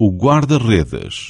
o guarda-redes.